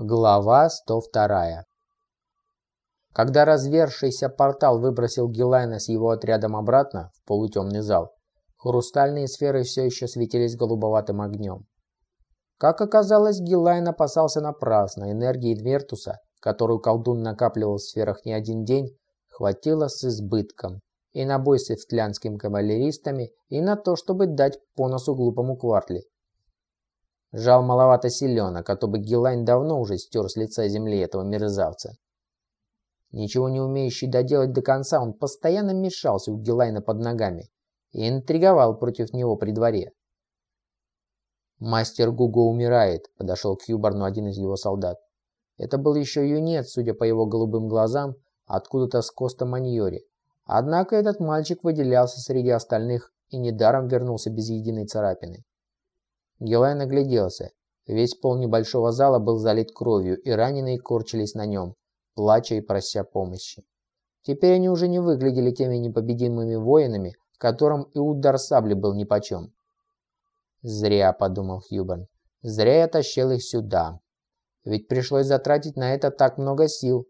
Глава 102. Когда развершийся портал выбросил Гилайна с его отрядом обратно в полутемный зал, хрустальные сферы все еще светились голубоватым огнем. Как оказалось, Гилайн опасался напрасно. Энергии Двертуса, которую колдун накапливал в сферах не один день, хватило с избытком. И на бой с эфтлянскими кавалеристами, и на то, чтобы дать по носу глупому квартли. Жал маловато селенок, а то бы Гилайн давно уже стер с лица земли этого мерзавца. Ничего не умеющий доделать до конца, он постоянно мешался у Гилайна под ногами и интриговал против него при дворе. «Мастер Гуго умирает», — подошел к Хьюбарну один из его солдат. Это был еще юнец, судя по его голубым глазам, откуда-то с Коста Маньори. Однако этот мальчик выделялся среди остальных и недаром вернулся без единой царапины. Гелай нагляделся. Весь пол небольшого зала был залит кровью, и раненые корчились на нем, плача и прося помощи. Теперь они уже не выглядели теми непобедимыми воинами, которым и удар сабли был нипочем. «Зря», — подумал Хьюберн, — «зря я тащил их сюда. Ведь пришлось затратить на это так много сил».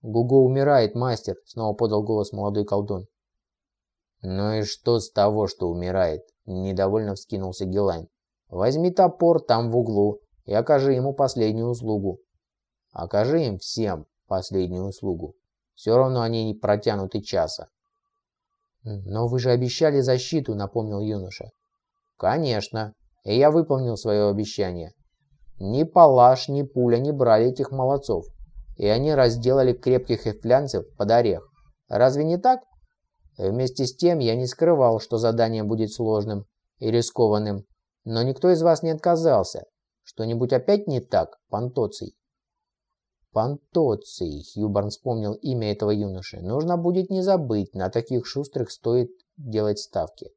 «Гуго умирает, мастер», — снова подал голос молодой колдун. «Ну и что с того, что умирает?» – недовольно вскинулся Гелайн. Возьми топор там в углу и окажи ему последнюю услугу. Окажи им всем последнюю услугу. Все равно они не протянут и часа. «Но вы же обещали защиту», — напомнил юноша. «Конечно, и я выполнил свое обещание. Ни палаш, ни пуля не брали этих молодцов, и они разделали крепких эфлянцев под орех. Разве не так? Вместе с тем я не скрывал, что задание будет сложным и рискованным, но никто из вас не отказался. Что-нибудь опять не так, Пантоций? Пантоций, Хьюборн вспомнил имя этого юноши. Нужно будет не забыть, на таких шустрых стоит делать ставки.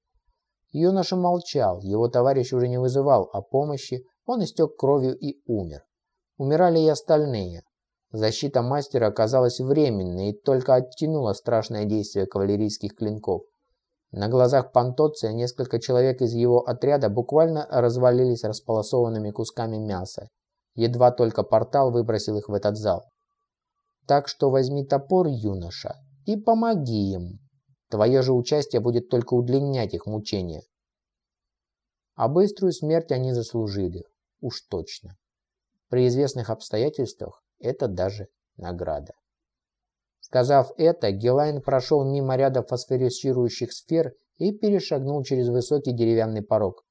Юноша молчал, его товарищ уже не вызывал о помощи, он истек кровью и умер. Умирали и остальные. Защита мастера оказалась временной и только оттянула страшное действие кавалерийских клинков. На глазах Пантоция несколько человек из его отряда буквально развалились располосованными кусками мяса. Едва только портал выбросил их в этот зал. Так что возьми топор, юноша, и помоги им. Твое же участие будет только удлинять их мучения. А быструю смерть они заслужили. Уж точно. При известных обстоятельствах это даже награда. Сказав это, Гелайн прошел мимо ряда фосфорисцирующих сфер и перешагнул через высокий деревянный порог.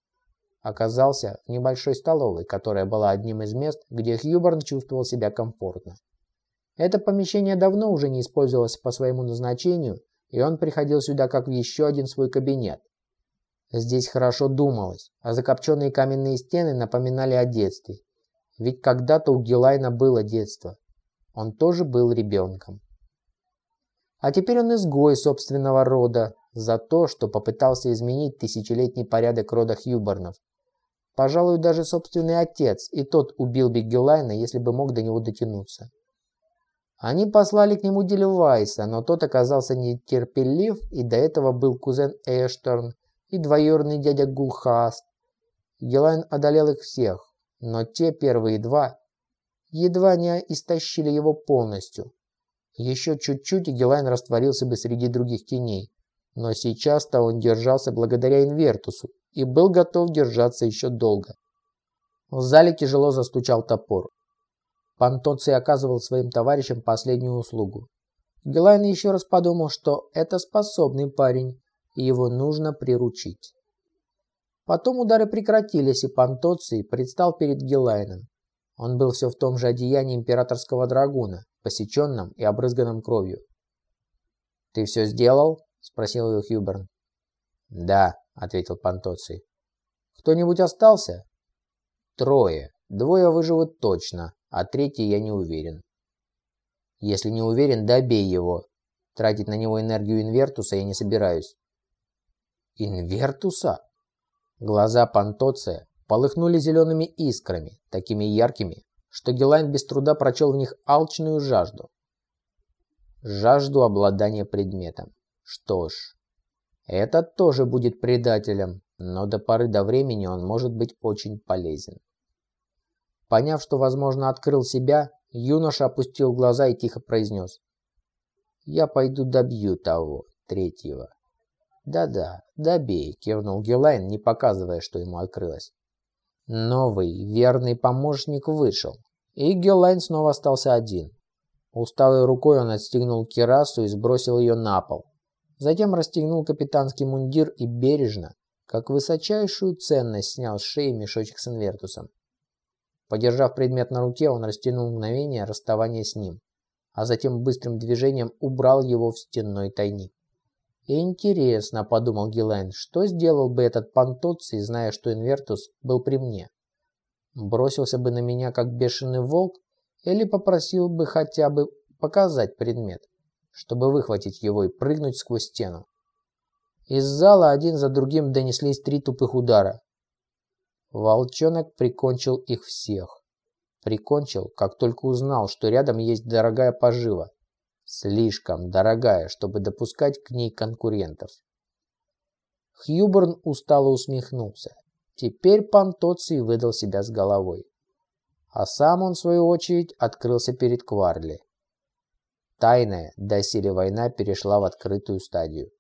Оказался в небольшой столовой, которая была одним из мест, где Хьюборн чувствовал себя комфортно. Это помещение давно уже не использовалось по своему назначению, и он приходил сюда как в еще один свой кабинет. Здесь хорошо думалось, а закопченные каменные стены напоминали о детстве. Ведь когда-то у Гелайна было детство. Он тоже был ребенком. А теперь он изгой собственного рода за то, что попытался изменить тысячелетний порядок рода Хьюборнов. Пожалуй, даже собственный отец, и тот убил Бигелайна, если бы мог до него дотянуться. Они послали к нему Дельвайса, но тот оказался нетерпелив, и до этого был кузен Эшторн и двоюродный дядя Гулхаст. Гелайн одолел их всех, но те первые два едва не истощили его полностью. Еще чуть-чуть, и Гелайн растворился бы среди других теней. Но сейчас-то он держался благодаря Инвертусу и был готов держаться еще долго. В зале тяжело застучал топор. Пантоций оказывал своим товарищам последнюю услугу. Гелайн еще раз подумал, что это способный парень, и его нужно приручить. Потом удары прекратились, и Пантоций предстал перед Гелайном. Он был все в том же одеянии императорского драгуна, посеченном и обрызганном кровью. «Ты все сделал?» – спросил его Хьюберн. «Да», – ответил Пантоций. «Кто-нибудь остался?» «Трое. Двое выживут точно, а третий я не уверен». «Если не уверен, добей его. Тратить на него энергию Инвертуса я не собираюсь». «Инвертуса?» Глаза Пантоция полыхнули зелеными искрами, такими яркими, что Гелайн без труда прочел в них алчную жажду. Жажду обладания предметом. Что ж, этот тоже будет предателем, но до поры до времени он может быть очень полезен. Поняв, что, возможно, открыл себя, юноша опустил глаза и тихо произнес. «Я пойду добью того, третьего». «Да-да, добей», — кивнул Гелайн, не показывая, что ему открылось. Новый, верный помощник вышел, и Гелайн снова остался один. Усталой рукой он отстегнул кирасу и сбросил ее на пол. Затем расстегнул капитанский мундир и бережно, как высочайшую ценность, снял с шеи мешочек с инвертусом. Подержав предмет на руке, он растянул мгновение расставания с ним, а затем быстрым движением убрал его в стенной тайник. «Интересно», — подумал Гилайн, — «что сделал бы этот пантоций, зная, что Инвертус был при мне? Бросился бы на меня, как бешеный волк, или попросил бы хотя бы показать предмет, чтобы выхватить его и прыгнуть сквозь стену?» Из зала один за другим донеслись три тупых удара. Волчонок прикончил их всех. Прикончил, как только узнал, что рядом есть дорогая пожива. Слишком дорогая, чтобы допускать к ней конкурентов. Хьюберн устало усмехнулся. Теперь Пантоций выдал себя с головой. А сам он, в свою очередь, открылся перед Кварли. Тайная, доселе война перешла в открытую стадию.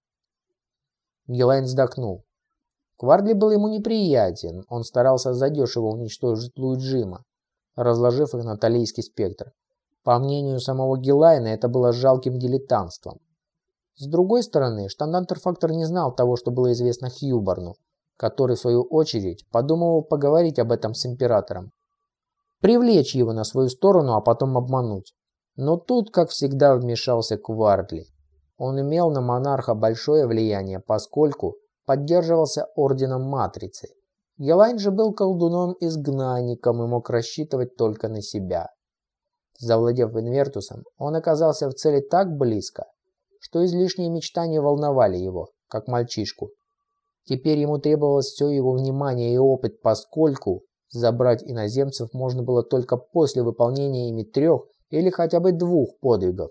Гелайн вздохнул. Квардли был ему неприятен, он старался задешево уничтожить Луиджима, разложив их на талийский спектр. По мнению самого Гилайна, это было жалким дилетантством. С другой стороны, штандантерфактор не знал того, что было известно Хьюборну, который, в свою очередь, подумывал поговорить об этом с императором. Привлечь его на свою сторону, а потом обмануть. Но тут, как всегда, вмешался Квардли. Он имел на монарха большое влияние, поскольку поддерживался орденом Матрицы. Гелайн же был колдуном-изгнанником и мог рассчитывать только на себя. Завладев Инвертусом, он оказался в цели так близко, что излишние мечтания волновали его, как мальчишку. Теперь ему требовалось все его внимание и опыт, поскольку забрать иноземцев можно было только после выполнения ими трех или хотя бы двух подвигов.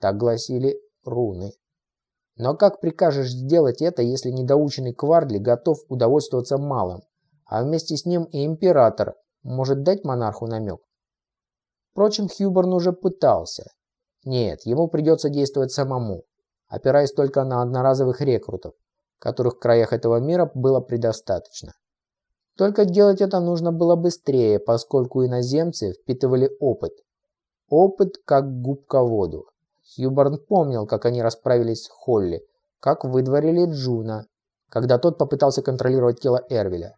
Так гласили руны. Но как прикажешь сделать это, если недоученный Квардли готов удовольствоваться малым, а вместе с ним и император может дать монарху намек? Впрочем, Хьюберн уже пытался. Нет, ему придется действовать самому, опираясь только на одноразовых рекрутов, которых в краях этого мира было предостаточно. Только делать это нужно было быстрее, поскольку иноземцы впитывали опыт. Опыт как губка воду. Хьюборн помнил, как они расправились с Холли, как выдворили Джуна, когда тот попытался контролировать тело Эрвеля.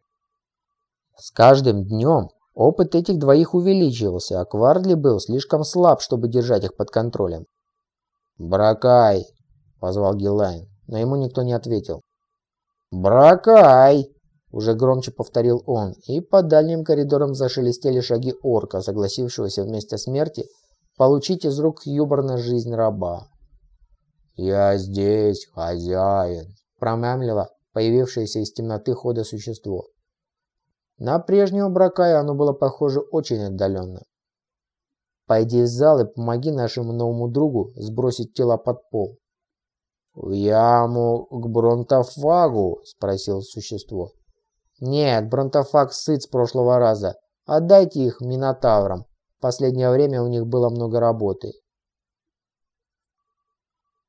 С каждым днем опыт этих двоих увеличивался, а Квардли был слишком слаб, чтобы держать их под контролем. «Бракай!» – позвал Гиллайн, но ему никто не ответил. «Бракай!» – уже громче повторил он, и по дальним коридорам зашелестели шаги орка, согласившегося вместе смерти – получить из рук Хьюборна жизнь раба. «Я здесь, хозяин», – промямлило появившееся из темноты хода существо. На прежнего Бракая оно было похоже очень отдаленно. «Пойди в зал и помоги нашему новому другу сбросить тело под пол». «В яму к Бронтофагу?» – спросил существо. «Нет, Бронтофаг сыт с прошлого раза. Отдайте их Минотаврам последнее время у них было много работы.